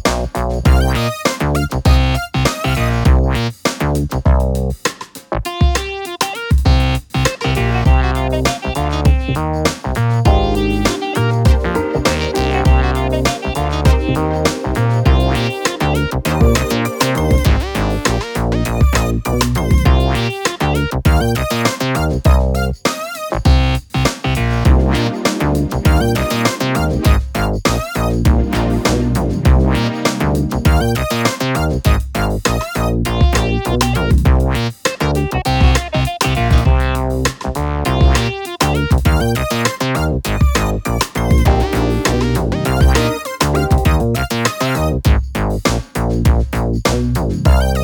Bye. Wow.